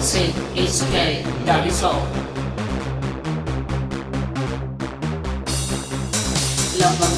So that's it, that is all. Love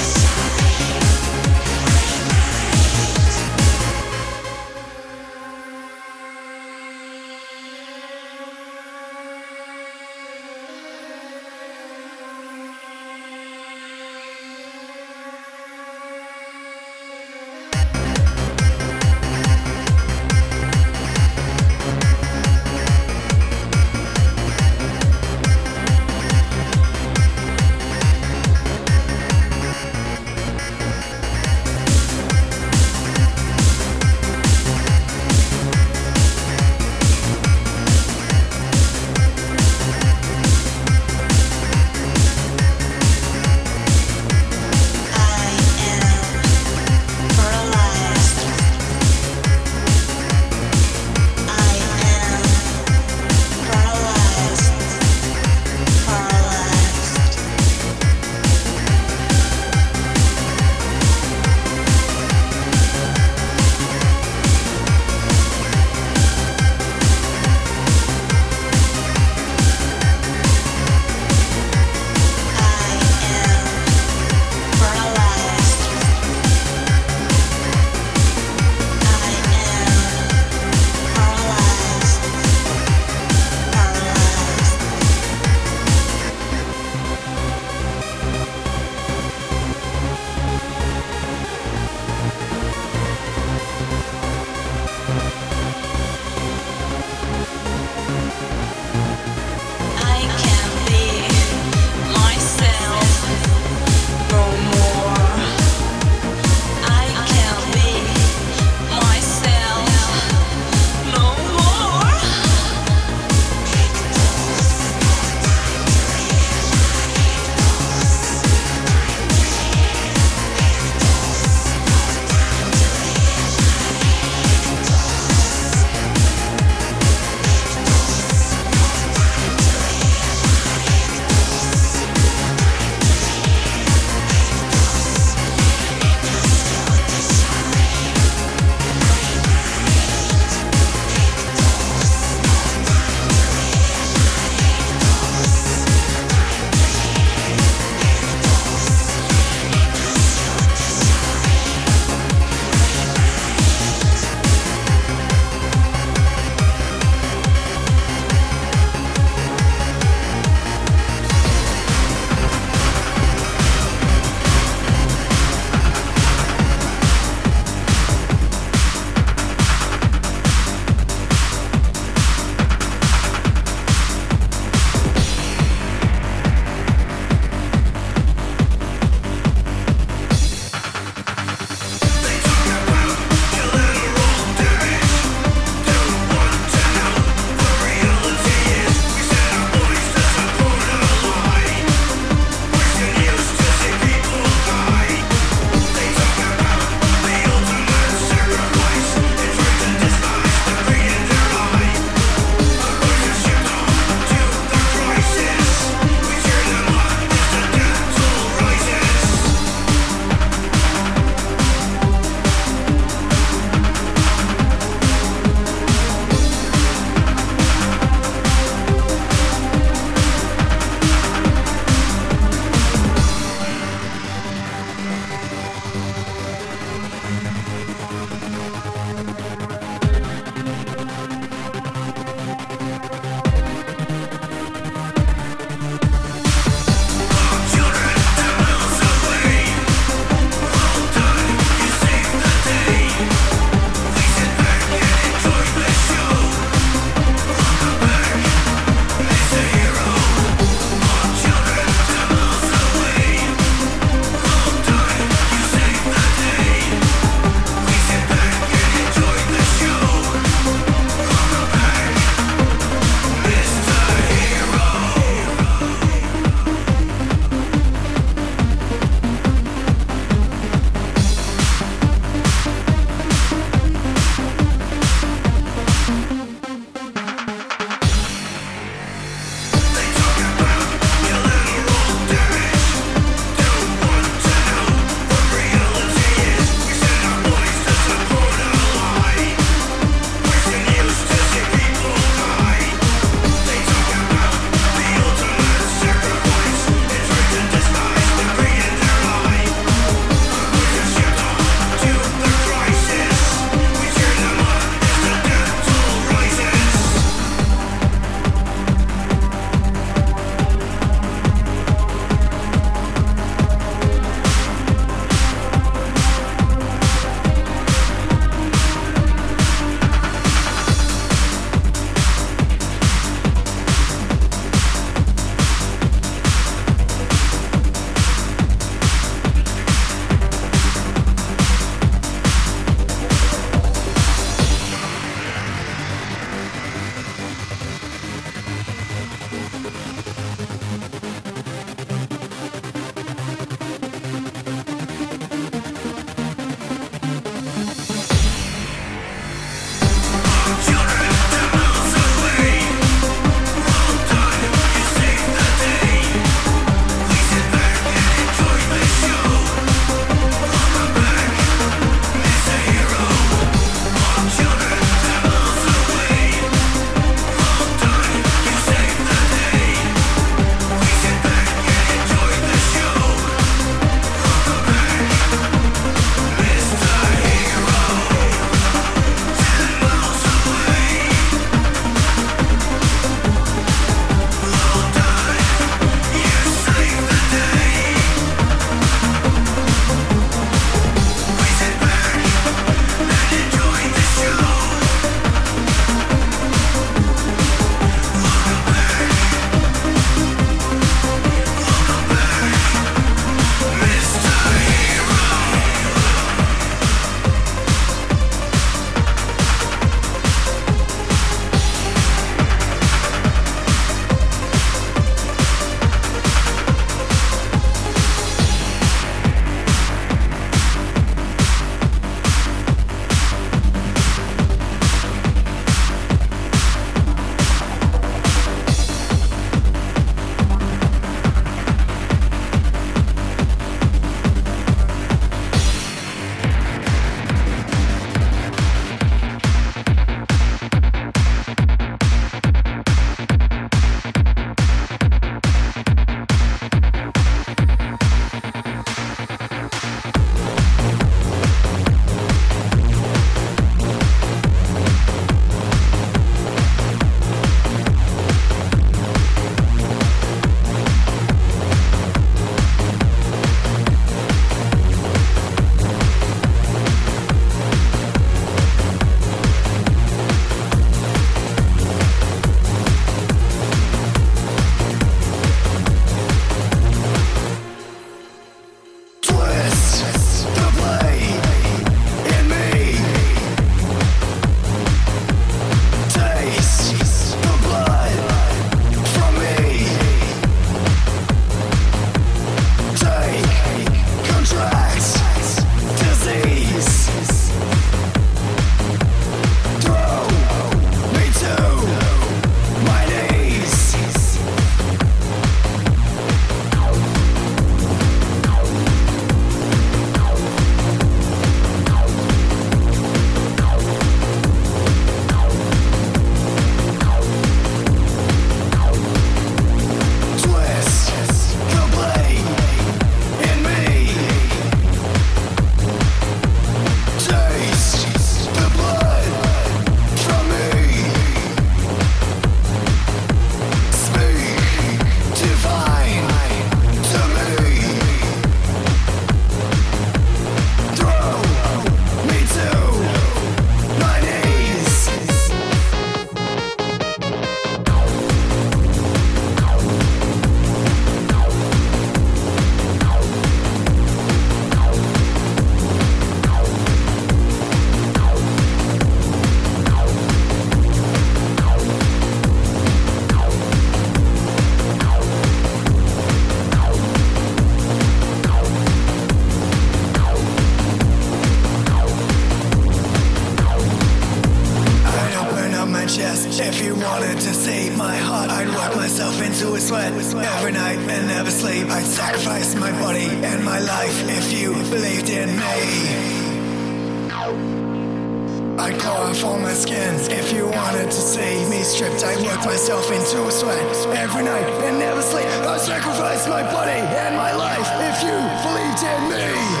and my life if you believed in me.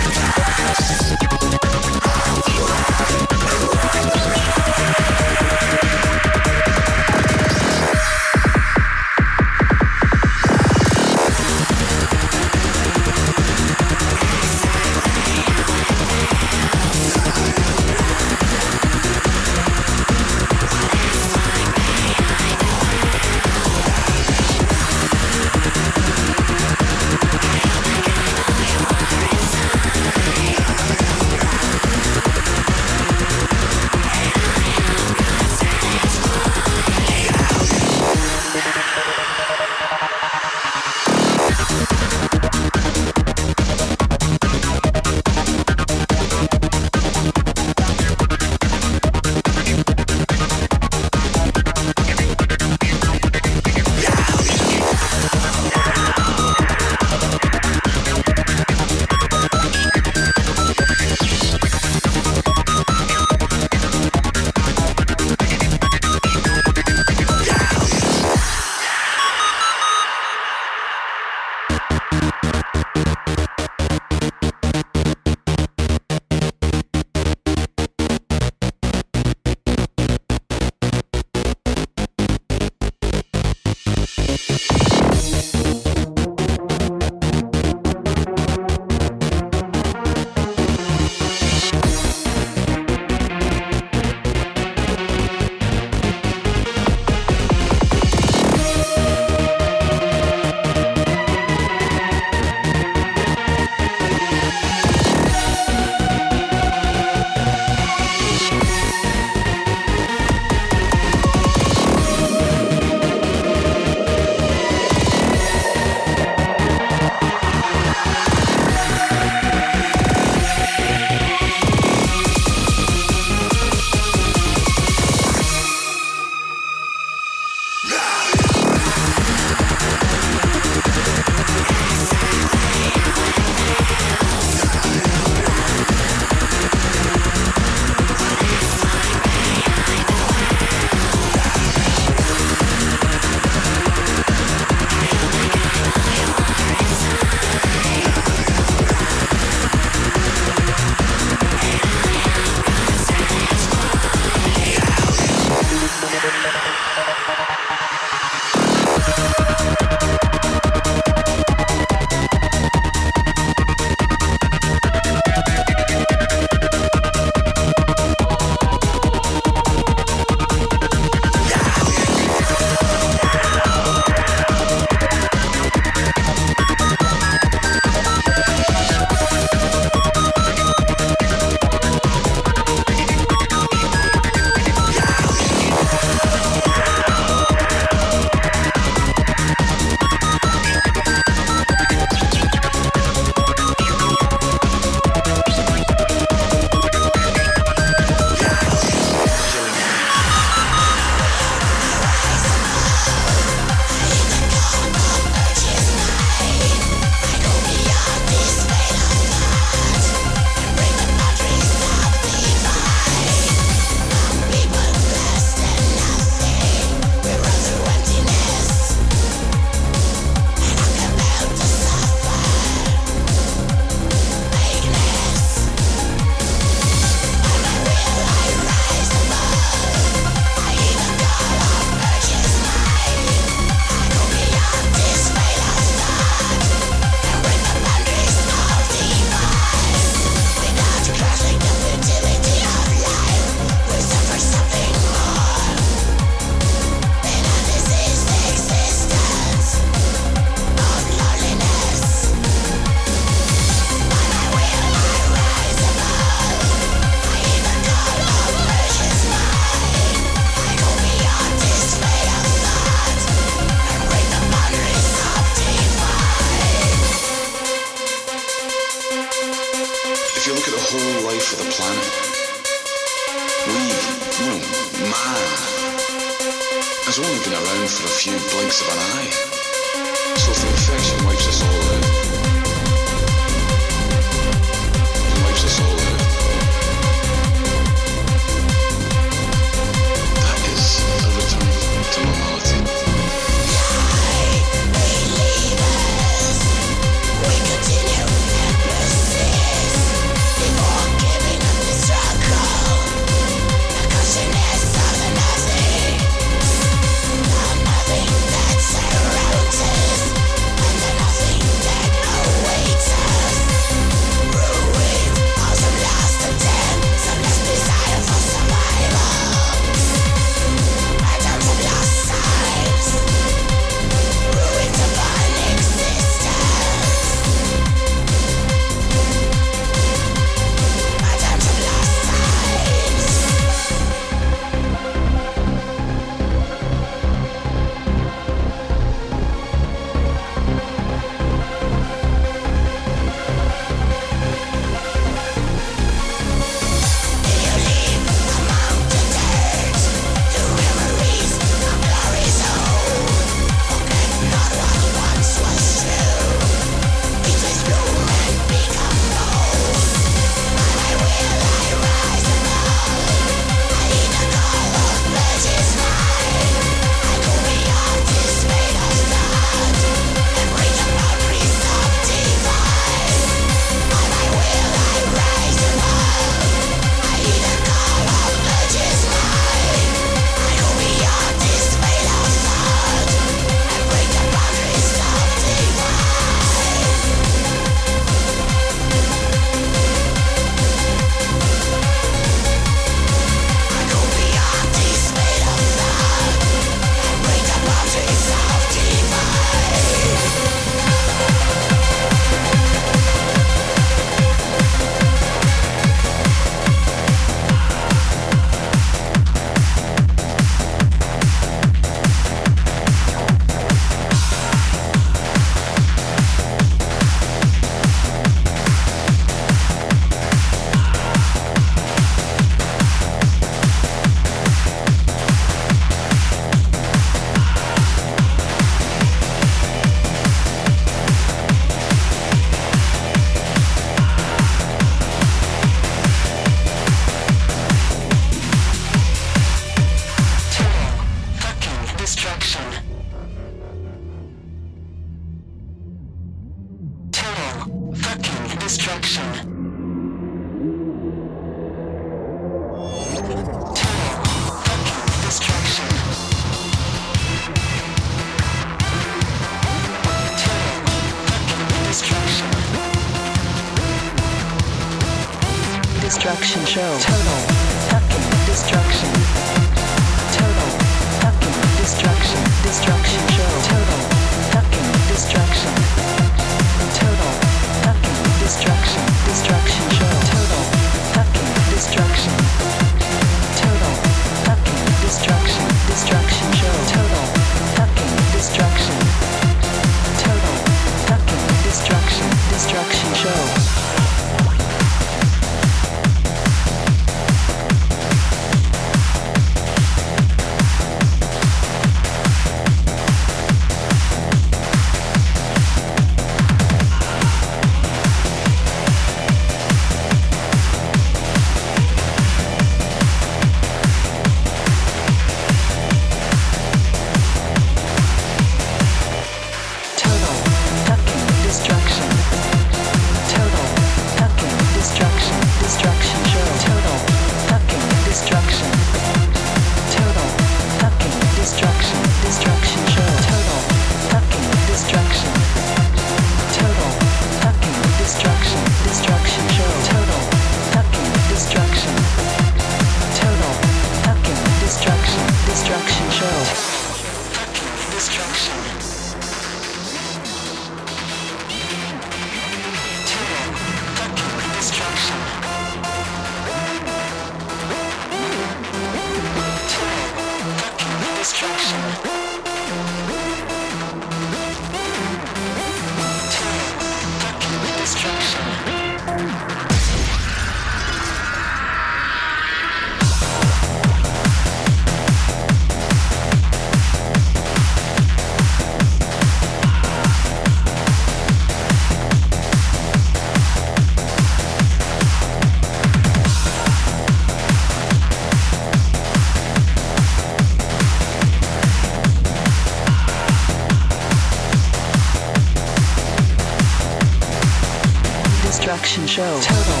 Destruction show. Total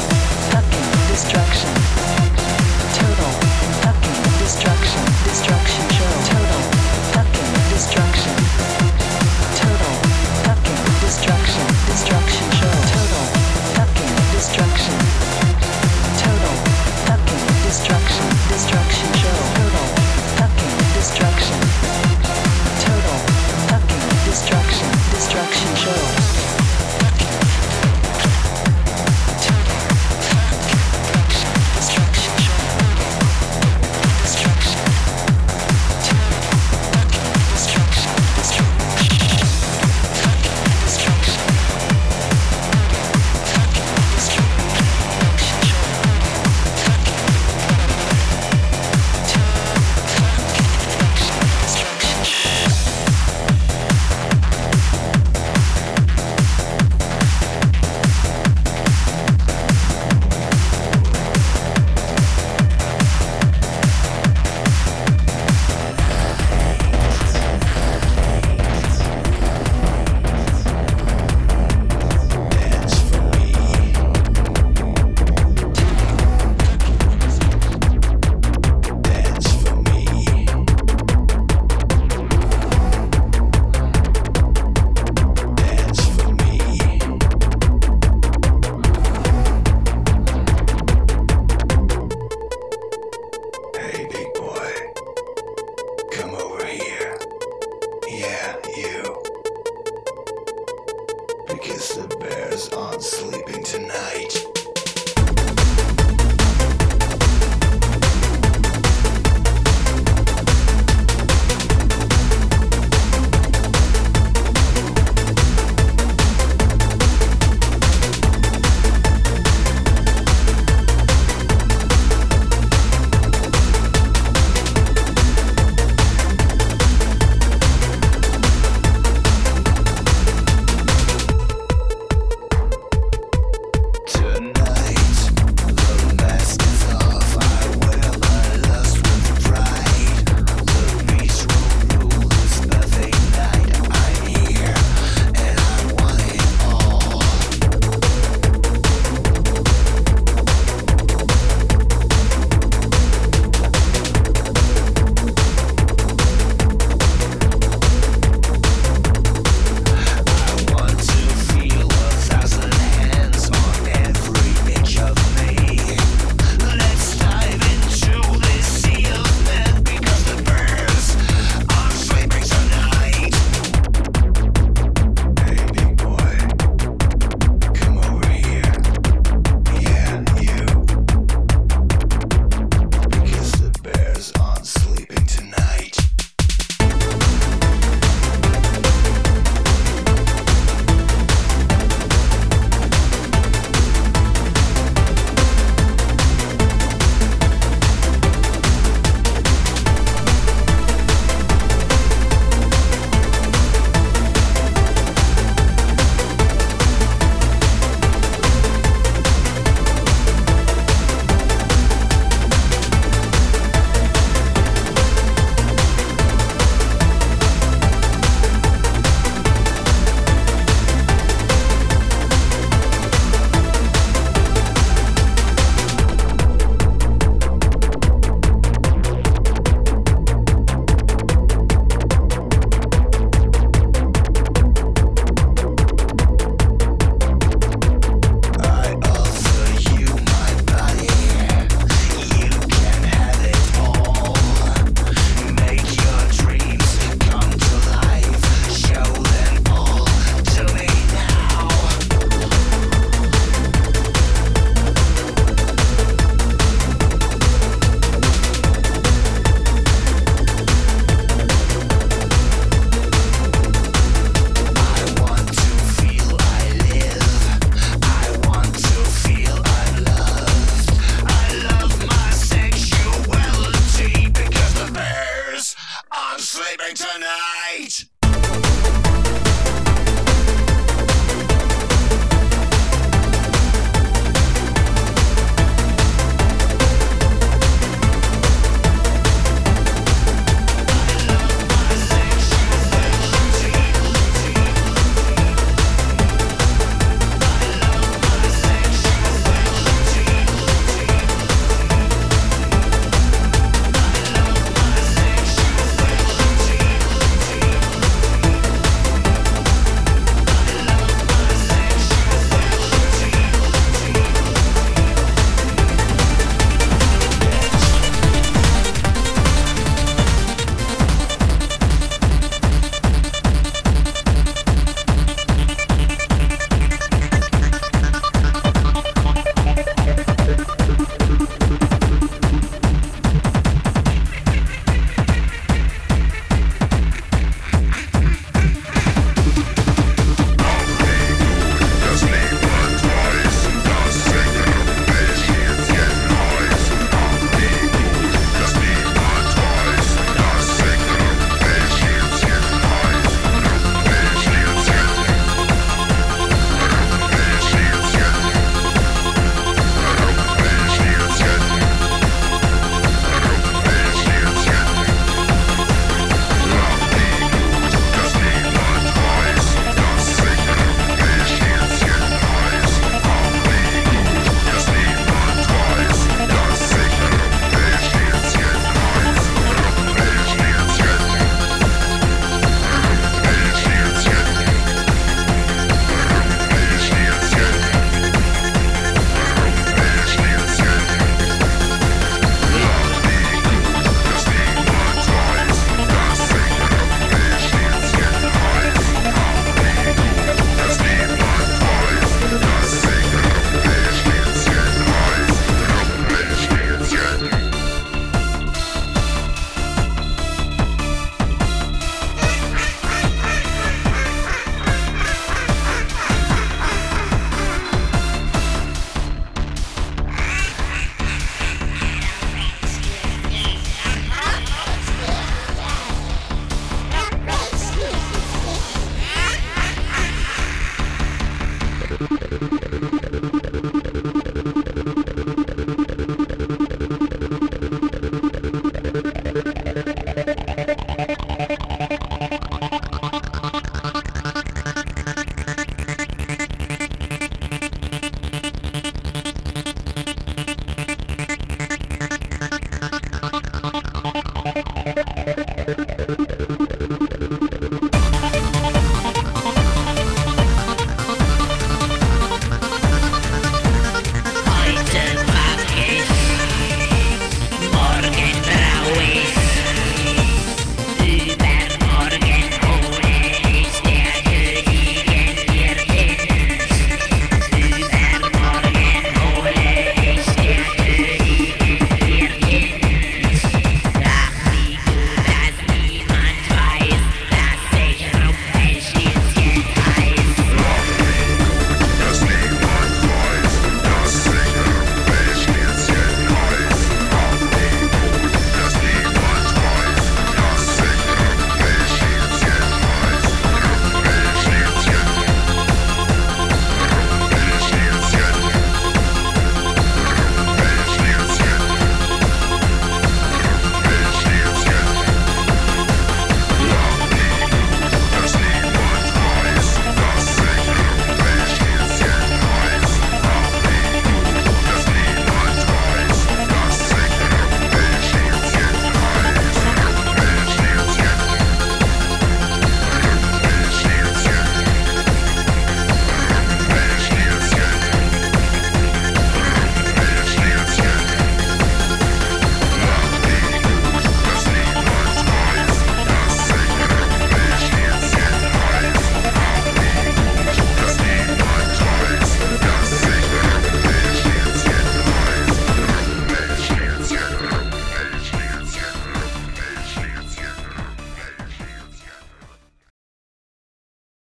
fucking destruction. Total fucking destruction. Destruction